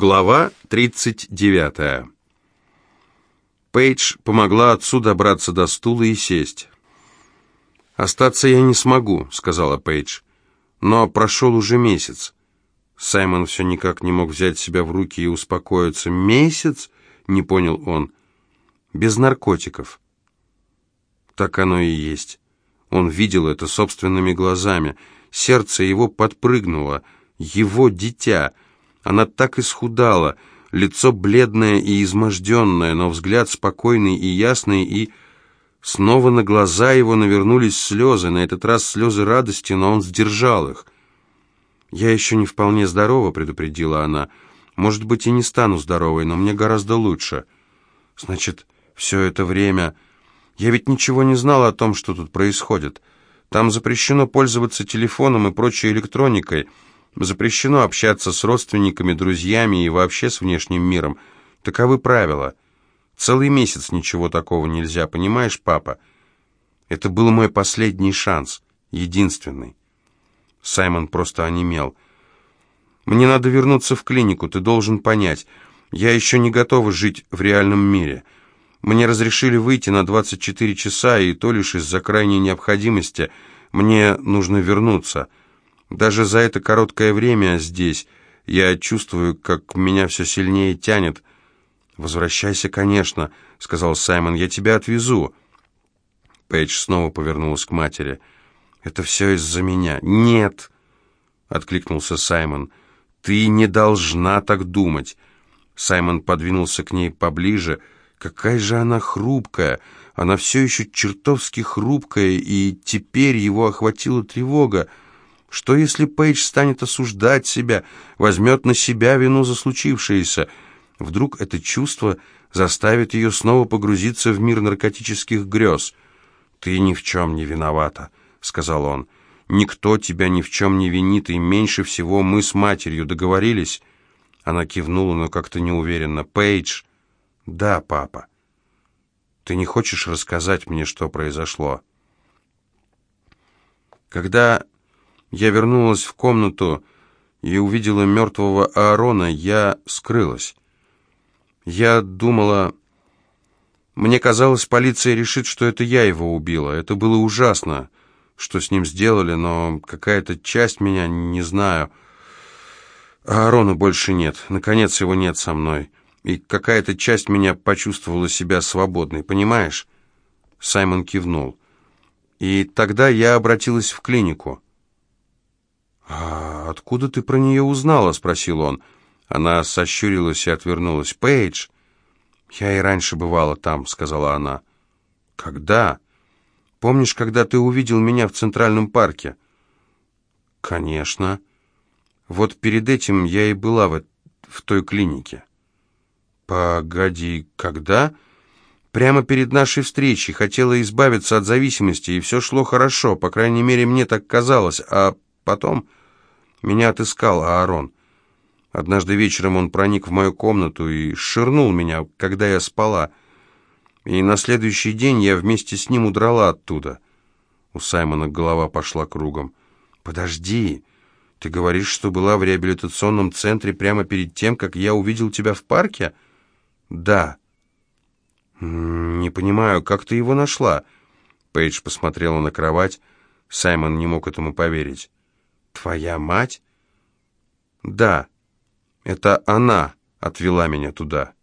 Глава 39. Пейдж помогла отцу добраться до стула и сесть. «Остаться я не смогу», — сказала Пейдж. «Но прошел уже месяц». Саймон все никак не мог взять себя в руки и успокоиться. «Месяц?» — не понял он. «Без наркотиков». Так оно и есть. Он видел это собственными глазами. Сердце его подпрыгнуло. Его дитя — она так исхудала, лицо бледное и изможденное, но взгляд спокойный и ясный, и... Снова на глаза его навернулись слезы, на этот раз слезы радости, но он сдержал их. «Я еще не вполне здорова», — предупредила она. «Может быть, и не стану здоровой, но мне гораздо лучше». «Значит, все это время...» «Я ведь ничего не знала о том, что тут происходит. Там запрещено пользоваться телефоном и прочей электроникой». Запрещено общаться с родственниками, друзьями и вообще с внешним миром. Таковы правила. Целый месяц ничего такого нельзя, понимаешь, папа? Это был мой последний шанс, единственный. Саймон просто онемел. «Мне надо вернуться в клинику, ты должен понять. Я еще не готова жить в реальном мире. Мне разрешили выйти на 24 часа, и то лишь из-за крайней необходимости. Мне нужно вернуться». Даже за это короткое время здесь я чувствую, как меня все сильнее тянет. «Возвращайся, конечно», — сказал Саймон, — «я тебя отвезу». Пейдж снова повернулась к матери. «Это все из-за меня». «Нет», — откликнулся Саймон, — «ты не должна так думать». Саймон подвинулся к ней поближе. «Какая же она хрупкая!» Она все еще чертовски хрупкая, и теперь его охватила тревога. Что если Пейдж станет осуждать себя, возьмет на себя вину за случившееся? Вдруг это чувство заставит ее снова погрузиться в мир наркотических грез? «Ты ни в чем не виновата», — сказал он. «Никто тебя ни в чем не винит, и меньше всего мы с матерью договорились». Она кивнула, но как-то неуверенно. «Пейдж?» «Да, папа». «Ты не хочешь рассказать мне, что произошло?» Когда я вернулась в комнату и увидела мертвого Аарона. Я скрылась. Я думала... Мне казалось, полиция решит, что это я его убила. Это было ужасно, что с ним сделали, но какая-то часть меня, не знаю... Аарона больше нет. Наконец его нет со мной. И какая-то часть меня почувствовала себя свободной, понимаешь? Саймон кивнул. И тогда я обратилась в клинику. «А откуда ты про нее узнала?» — спросил он. Она сощурилась и отвернулась. «Пейдж!» «Я и раньше бывала там», — сказала она. «Когда?» «Помнишь, когда ты увидел меня в Центральном парке?» «Конечно. Вот перед этим я и была в, в той клинике». «Погоди, когда?» «Прямо перед нашей встречей. Хотела избавиться от зависимости, и все шло хорошо. По крайней мере, мне так казалось. А потом...» Меня отыскал Аарон. Однажды вечером он проник в мою комнату и ширнул меня, когда я спала. И на следующий день я вместе с ним удрала оттуда. У Саймона голова пошла кругом. «Подожди, ты говоришь, что была в реабилитационном центре прямо перед тем, как я увидел тебя в парке?» «Да». «Не понимаю, как ты его нашла?» Пейдж посмотрела на кровать. Саймон не мог этому поверить. «Твоя мать?» «Да, это она отвела меня туда».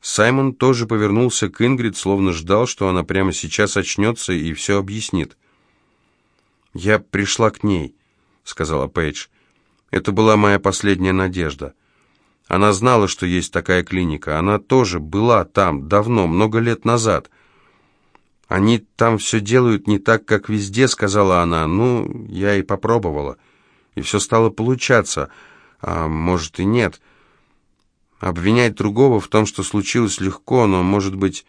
Саймон тоже повернулся к Ингрид, словно ждал, что она прямо сейчас очнется и все объяснит. «Я пришла к ней», — сказала Пейдж. «Это была моя последняя надежда. Она знала, что есть такая клиника. Она тоже была там давно, много лет назад. «Они там все делают не так, как везде», — сказала она. «Ну, я и попробовала. И все стало получаться. А может и нет. Обвинять другого в том, что случилось легко, но, может быть,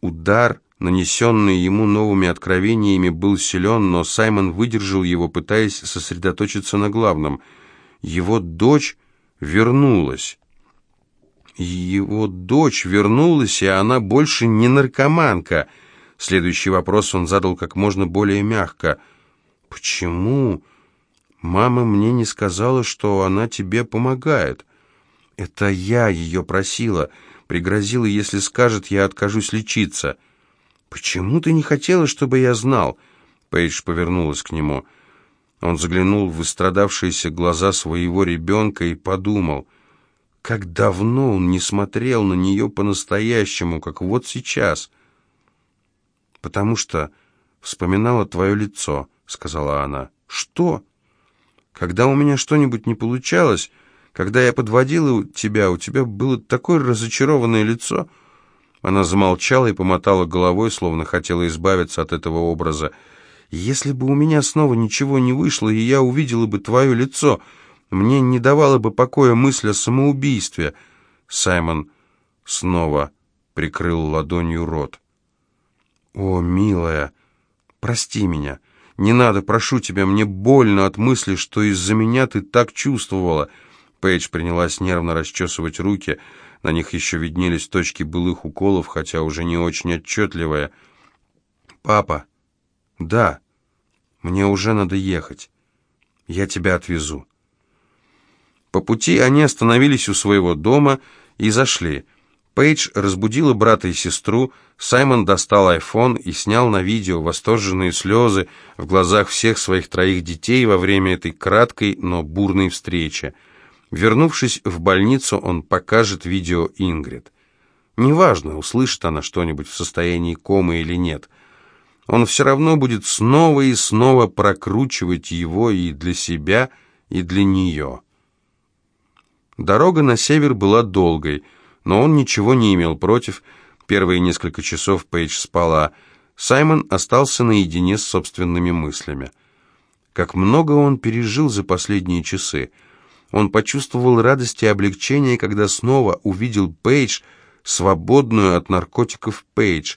удар, нанесенный ему новыми откровениями, был силен, но Саймон выдержал его, пытаясь сосредоточиться на главном. Его дочь вернулась». Его дочь вернулась, и она больше не наркоманка. Следующий вопрос он задал как можно более мягко. «Почему «Мама мне не сказала, что она тебе помогает». «Это я ее просила. Пригрозила, если скажет, я откажусь лечиться». «Почему ты не хотела, чтобы я знал?» Пейдж повернулась к нему. Он заглянул в истрадавшиеся глаза своего ребенка и подумал, как давно он не смотрел на нее по-настоящему, как вот сейчас. «Потому что вспоминала твое лицо», — сказала она. «Что?» «Когда у меня что-нибудь не получалось, когда я подводила тебя, у тебя было такое разочарованное лицо». Она замолчала и помотала головой, словно хотела избавиться от этого образа. «Если бы у меня снова ничего не вышло, и я увидела бы твое лицо, мне не давала бы покоя мысль о самоубийстве». Саймон снова прикрыл ладонью рот. «О, милая, прости меня. Не надо, прошу тебя, мне больно от мысли, что из-за меня ты так чувствовала». Пейдж принялась нервно расчесывать руки. На них еще виднелись точки былых уколов, хотя уже не очень отчетливые. «Папа, да, мне уже надо ехать. Я тебя отвезу». По пути они остановились у своего дома и зашли. Пейдж разбудила брата и сестру, Саймон достал айфон и снял на видео восторженные слезы в глазах всех своих троих детей во время этой краткой, но бурной встречи. Вернувшись в больницу, он покажет видео Ингрид. Неважно, услышит она что-нибудь в состоянии комы или нет. Он все равно будет снова и снова прокручивать его и для себя, и для нее. Дорога на север была долгой, но он ничего не имел против. Первые несколько часов Пейдж спала. Саймон остался наедине с собственными мыслями. Как много он пережил за последние часы. Он почувствовал радость и облегчение, когда снова увидел Пейдж, свободную от наркотиков Пейдж.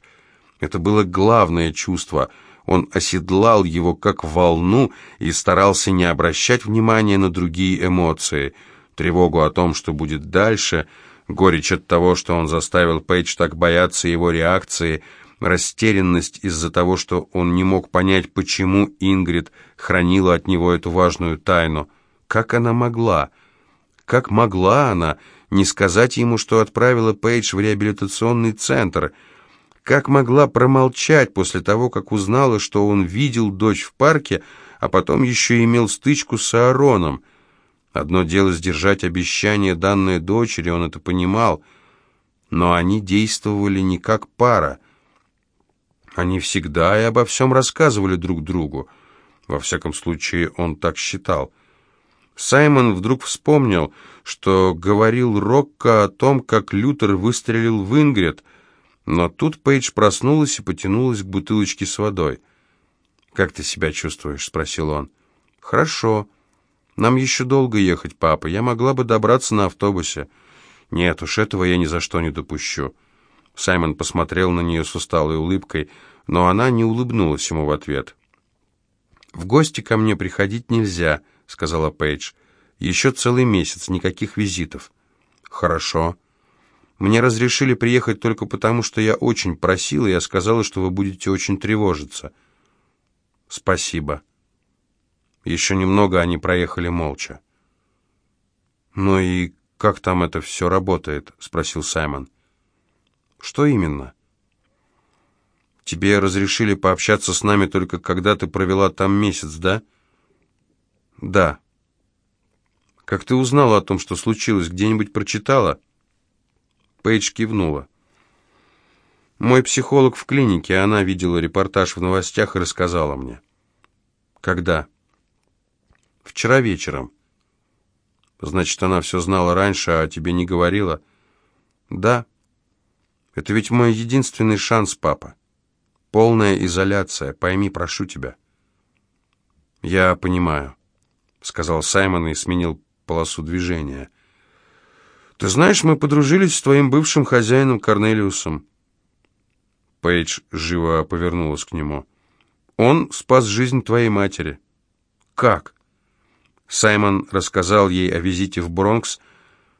Это было главное чувство. Он оседлал его как волну и старался не обращать внимания на другие эмоции. Тревогу о том, что будет дальше — горечь от того, что он заставил Пейдж так бояться его реакции, растерянность из-за того, что он не мог понять, почему Ингрид хранила от него эту важную тайну. Как она могла? Как могла она не сказать ему, что отправила Пейдж в реабилитационный центр? Как могла промолчать после того, как узнала, что он видел дочь в парке, а потом еще имел стычку с Аароном? Одно дело сдержать обещание, данной дочери, он это понимал, но они действовали не как пара. Они всегда и обо всем рассказывали друг другу. Во всяком случае, он так считал. Саймон вдруг вспомнил, что говорил Рокко о том, как Лютер выстрелил в Ингрид, но тут Пейдж проснулась и потянулась к бутылочке с водой. «Как ты себя чувствуешь?» — спросил он. «Хорошо», нам еще долго ехать, папа. Я могла бы добраться на автобусе. Нет уж, этого я ни за что не допущу. Саймон посмотрел на нее с усталой улыбкой, но она не улыбнулась ему в ответ. «В гости ко мне приходить нельзя», — сказала Пейдж. «Еще целый месяц, никаких визитов». «Хорошо. Мне разрешили приехать только потому, что я очень просила, и я сказала, что вы будете очень тревожиться». «Спасибо». Еще немного они проехали молча. «Ну и как там это все работает?» — спросил Саймон. «Что именно?» «Тебе разрешили пообщаться с нами только когда ты провела там месяц, да?» «Да». «Как ты узнала о том, что случилось? Где-нибудь прочитала?» Пейдж кивнула. «Мой психолог в клинике, она видела репортаж в новостях и рассказала мне». «Когда?» Вчера вечером. Значит, она все знала раньше, а тебе не говорила? Да. Это ведь мой единственный шанс, папа. Полная изоляция. Пойми, прошу тебя. Я понимаю, сказал Саймон и сменил полосу движения. Ты знаешь, мы подружились с твоим бывшим хозяином Корнелиусом. Пейдж живо повернулась к нему. Он спас жизнь твоей матери. Как? Саймон рассказал ей о визите в Бронкс,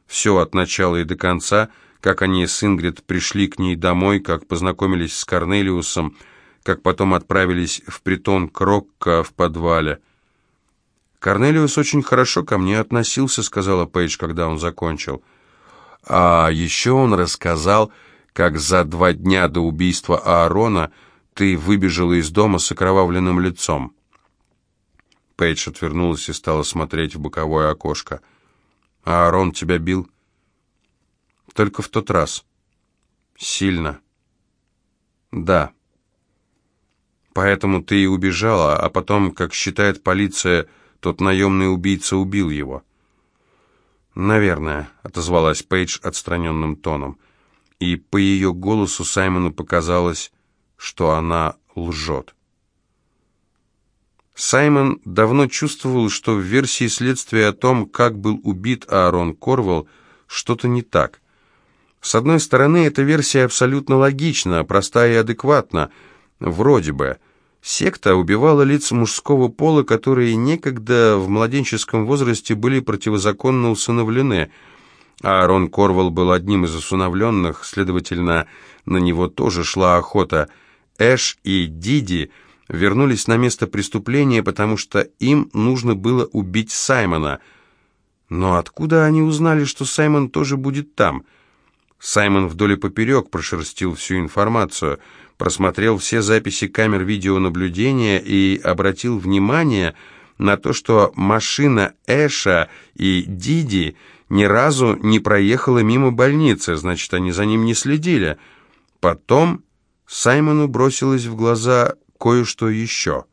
все от начала и до конца, как они с Ингрид пришли к ней домой, как познакомились с Корнелиусом, как потом отправились в притон Крокка в подвале. «Корнелиус очень хорошо ко мне относился», — сказала Пейдж, когда он закончил. «А еще он рассказал, как за два дня до убийства Аарона ты выбежала из дома с окровавленным лицом». Пейдж отвернулась и стала смотреть в боковое окошко. «А Аарон тебя бил?» «Только в тот раз». «Сильно?» «Да». «Поэтому ты и убежала, а потом, как считает полиция, тот наемный убийца убил его». «Наверное», — отозвалась Пейдж отстраненным тоном. И по ее голосу Саймону показалось, что она лжет. Саймон давно чувствовал, что в версии следствия о том, как был убит Аарон Корвелл, что-то не так. С одной стороны, эта версия абсолютно логична, проста и адекватна, вроде бы. Секта убивала лиц мужского пола, которые некогда в младенческом возрасте были противозаконно усыновлены. Аарон Корвелл был одним из усыновленных, следовательно, на него тоже шла охота. Эш и Диди – вернулись на место преступления, потому что им нужно было убить Саймона. Но откуда они узнали, что Саймон тоже будет там? Саймон вдоль и поперек прошерстил всю информацию, просмотрел все записи камер видеонаблюдения и обратил внимание на то, что машина Эша и Диди ни разу не проехала мимо больницы, значит, они за ним не следили. Потом Саймону бросилось в глаза кое-что еще.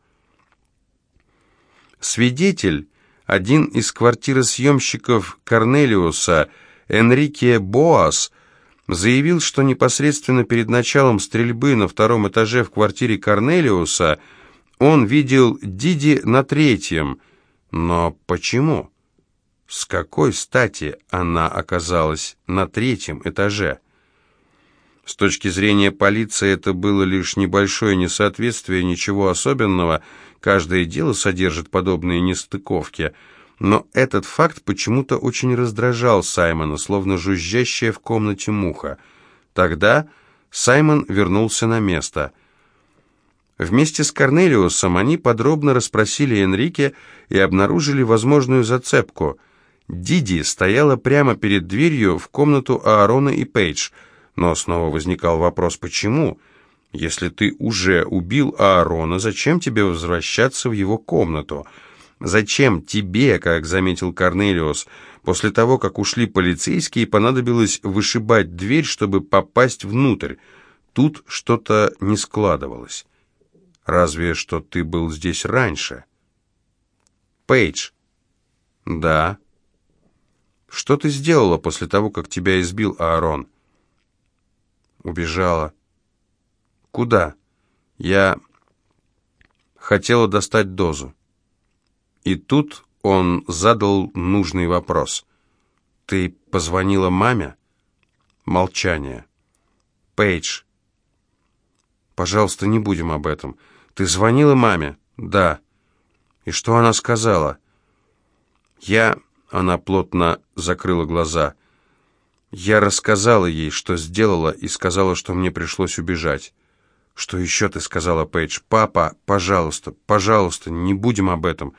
Свидетель, один из квартиросъемщиков Корнелиуса, Энрике Боас, заявил, что непосредственно перед началом стрельбы на втором этаже в квартире Корнелиуса он видел Диди на третьем. Но почему? С какой стати она оказалась на третьем этаже? С точки зрения полиции это было лишь небольшое несоответствие, ничего особенного. Каждое дело содержит подобные нестыковки. Но этот факт почему-то очень раздражал Саймона, словно жужжащая в комнате муха. Тогда Саймон вернулся на место. Вместе с Корнелиусом они подробно расспросили Энрике и обнаружили возможную зацепку. Диди стояла прямо перед дверью в комнату Аарона и Пейдж – но снова возникал вопрос, почему? Если ты уже убил Аарона, зачем тебе возвращаться в его комнату? Зачем тебе, как заметил Корнелиус, после того, как ушли полицейские, понадобилось вышибать дверь, чтобы попасть внутрь? Тут что-то не складывалось. Разве что ты был здесь раньше? Пейдж. Да. Что ты сделала после того, как тебя избил Аарон? Убежала. Куда? Я хотела достать дозу. И тут он задал нужный вопрос. Ты позвонила маме? Молчание. Пейдж. Пожалуйста, не будем об этом. Ты звонила маме? Да. И что она сказала? Я... Она плотно закрыла глаза. Я рассказала ей, что сделала, и сказала, что мне пришлось убежать. «Что еще ты сказала, Пейдж? Папа, пожалуйста, пожалуйста, не будем об этом.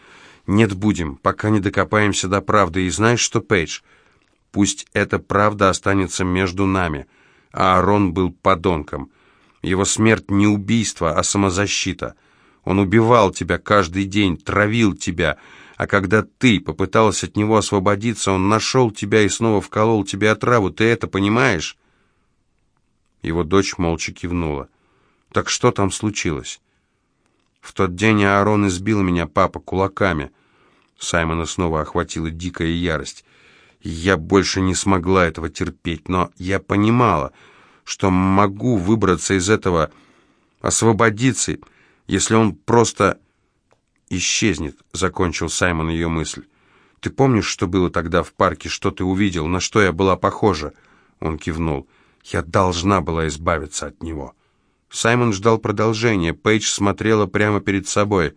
Нет, будем, пока не докопаемся до правды. И знаешь что, Пейдж? Пусть эта правда останется между нами. А Аарон был подонком. Его смерть не убийство, а самозащита. Он убивал тебя каждый день, травил тебя, а когда ты попыталась от него освободиться, он нашел тебя и снова вколол тебе отраву. Ты это понимаешь?» Его дочь молча кивнула. «Так что там случилось?» «В тот день Аарон избил меня, папа, кулаками». Саймона снова охватила дикая ярость. Я больше не смогла этого терпеть, но я понимала, что могу выбраться из этого, освободиться, если он просто исчезнет», — закончил Саймон ее мысль. «Ты помнишь, что было тогда в парке, что ты увидел, на что я была похожа?» Он кивнул. «Я должна была избавиться от него». Саймон ждал продолжения. Пейдж смотрела прямо перед собой.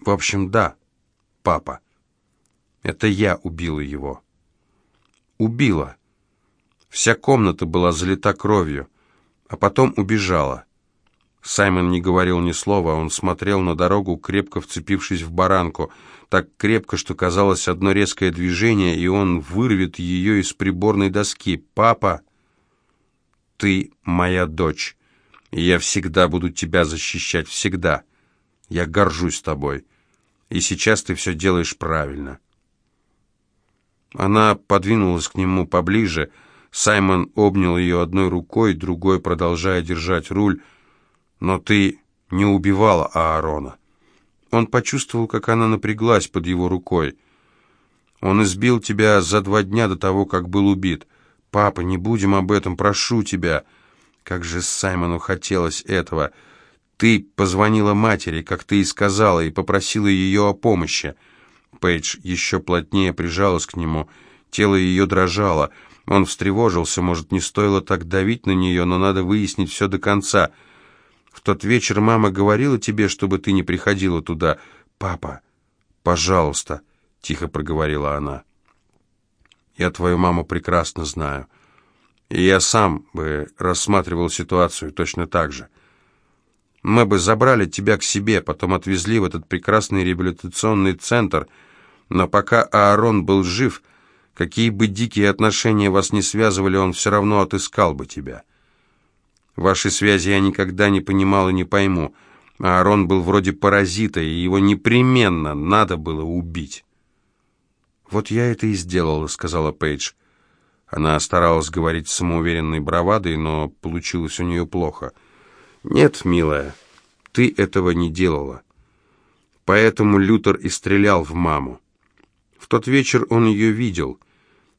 «В общем, да, папа. Это я убила его». «Убила». Вся комната была залита кровью, а потом убежала. Саймон не говорил ни слова, он смотрел на дорогу, крепко вцепившись в баранку, так крепко, что казалось одно резкое движение, и он вырвет ее из приборной доски. «Папа, ты моя дочь, и я всегда буду тебя защищать, всегда. Я горжусь тобой, и сейчас ты все делаешь правильно». Она подвинулась к нему поближе, Саймон обнял ее одной рукой, другой продолжая держать руль, но ты не убивала Аарона. Он почувствовал, как она напряглась под его рукой. Он избил тебя за два дня до того, как был убит. Папа, не будем об этом, прошу тебя. Как же Саймону хотелось этого. Ты позвонила матери, как ты и сказала, и попросила ее о помощи. Пейдж еще плотнее прижалась к нему. Тело ее дрожало. Он встревожился, может, не стоило так давить на нее, но надо выяснить все до конца — в тот вечер мама говорила тебе, чтобы ты не приходила туда. Папа, пожалуйста, тихо проговорила она. Я твою маму прекрасно знаю. И я сам бы рассматривал ситуацию точно так же. Мы бы забрали тебя к себе, потом отвезли в этот прекрасный реабилитационный центр, но пока Аарон был жив, какие бы дикие отношения вас не связывали, он все равно отыскал бы тебя». Ваши связи я никогда не понимал и не пойму. А Аарон был вроде паразита, и его непременно надо было убить. «Вот я это и сделала», — сказала Пейдж. Она старалась говорить самоуверенной бравадой, но получилось у нее плохо. «Нет, милая, ты этого не делала. Поэтому Лютер и стрелял в маму. В тот вечер он ее видел.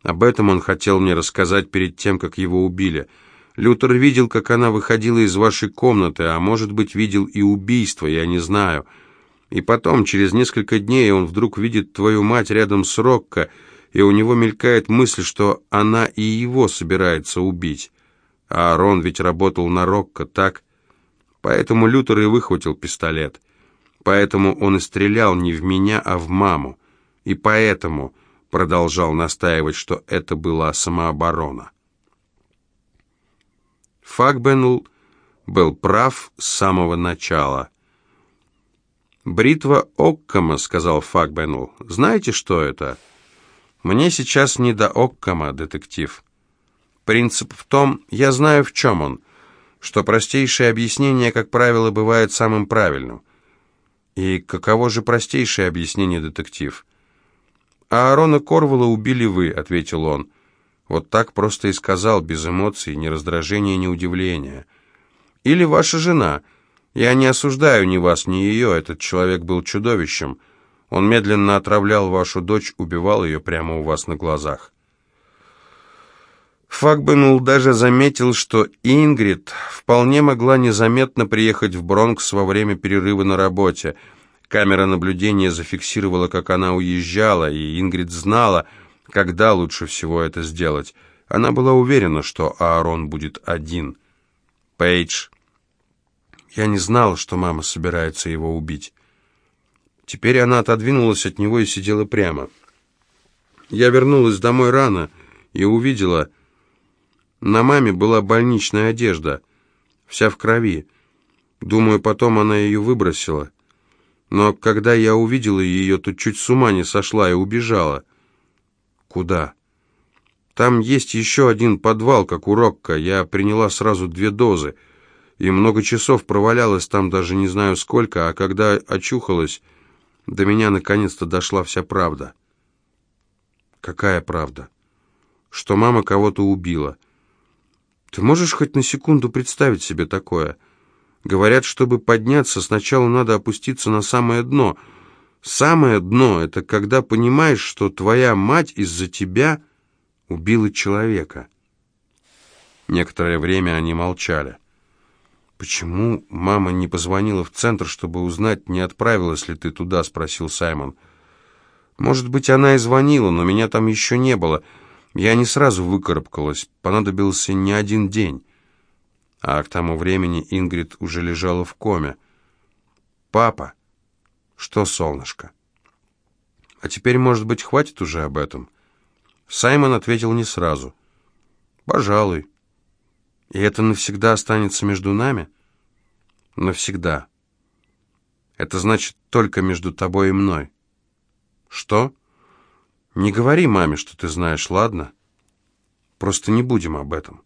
Об этом он хотел мне рассказать перед тем, как его убили». Лютер видел, как она выходила из вашей комнаты, а может быть, видел и убийство, я не знаю. И потом, через несколько дней, он вдруг видит твою мать рядом с Рокко, и у него мелькает мысль, что она и его собирается убить. А Рон ведь работал на Рокко, так? Поэтому Лютер и выхватил пистолет. Поэтому он и стрелял не в меня, а в маму. И поэтому продолжал настаивать, что это была самооборона. Фагбенл был прав с самого начала. «Бритва Оккама», — сказал Фагбенл. «Знаете, что это?» «Мне сейчас не до Оккама, детектив. Принцип в том, я знаю, в чем он, что простейшее объяснение, как правило, бывает самым правильным. И каково же простейшее объяснение, детектив?» «Аарона Корвала убили вы», — ответил он. Вот так просто и сказал, без эмоций, ни раздражения, ни удивления. Или ваша жена. Я не осуждаю ни вас, ни ее, этот человек был чудовищем. Он медленно отравлял вашу дочь, убивал ее прямо у вас на глазах. Фагбенул даже заметил, что Ингрид вполне могла незаметно приехать в Бронкс во время перерыва на работе. Камера наблюдения зафиксировала, как она уезжала, и Ингрид знала, когда лучше всего это сделать? Она была уверена, что Аарон будет один. Пейдж. Я не знала, что мама собирается его убить. Теперь она отодвинулась от него и сидела прямо. Я вернулась домой рано и увидела... На маме была больничная одежда, вся в крови. Думаю, потом она ее выбросила. Но когда я увидела ее, то чуть с ума не сошла и убежала. «Куда?» «Там есть еще один подвал, как у Рокко. Я приняла сразу две дозы. И много часов провалялась там, даже не знаю сколько, а когда очухалась, до меня наконец-то дошла вся правда». «Какая правда?» «Что мама кого-то убила». «Ты можешь хоть на секунду представить себе такое?» Говорят, чтобы подняться, сначала надо опуститься на самое дно — Самое дно — это когда понимаешь, что твоя мать из-за тебя убила человека. Некоторое время они молчали. «Почему мама не позвонила в центр, чтобы узнать, не отправилась ли ты туда?» — спросил Саймон. «Может быть, она и звонила, но меня там еще не было. Я не сразу выкарабкалась, понадобился не один день». А к тому времени Ингрид уже лежала в коме. «Папа!» «Что, солнышко?» «А теперь, может быть, хватит уже об этом?» Саймон ответил не сразу. «Пожалуй. И это навсегда останется между нами?» Навсегда. Это значит только между тобой и мной. Что? Не говори маме, что ты знаешь, ладно? Просто не будем об этом.